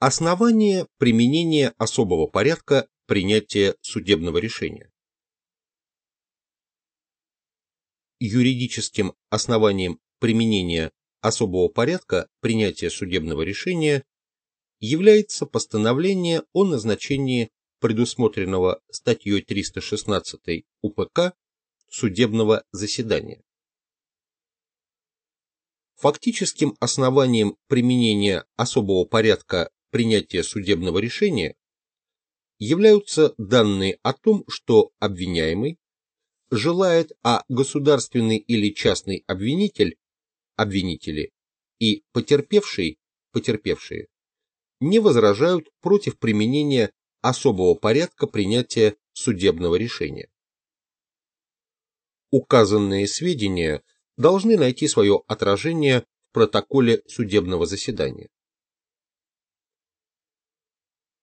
Основание применения особого порядка принятия судебного решения. Юридическим основанием применения особого порядка принятия судебного решения является постановление о назначении предусмотренного статьей 316 УПК судебного заседания. Фактическим основанием применения особого порядка принятия судебного решения являются данные о том, что обвиняемый желает, а государственный или частный обвинитель, обвинители и потерпевший, потерпевшие, не возражают против применения особого порядка принятия судебного решения. Указанные сведения должны найти свое отражение в протоколе судебного заседания.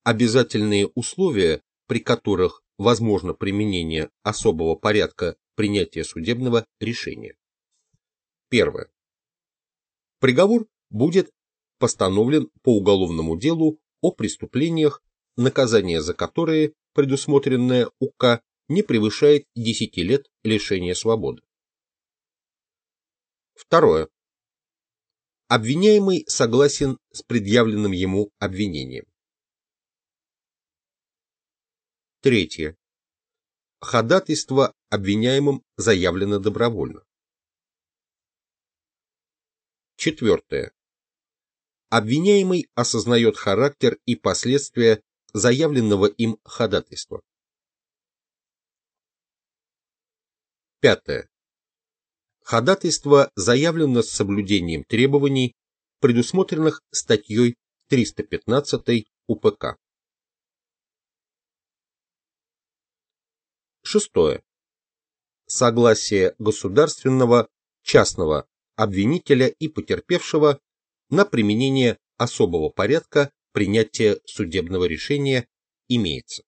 Обязательные условия, при которых возможно применение особого порядка принятия судебного решения. Первое. Приговор будет постановлен по уголовному делу о преступлениях, наказание за которые, предусмотренное УК, не превышает 10 лет лишения свободы. Второе. Обвиняемый согласен с предъявленным ему обвинением. Третье. Ходатайство обвиняемым заявлено добровольно. Четвертое. Обвиняемый осознает характер и последствия заявленного им ходатайства. Пятое. Ходатайство заявлено с соблюдением требований, предусмотренных статьей 315 УПК. Шестое. Согласие государственного, частного обвинителя и потерпевшего на применение особого порядка принятия судебного решения имеется.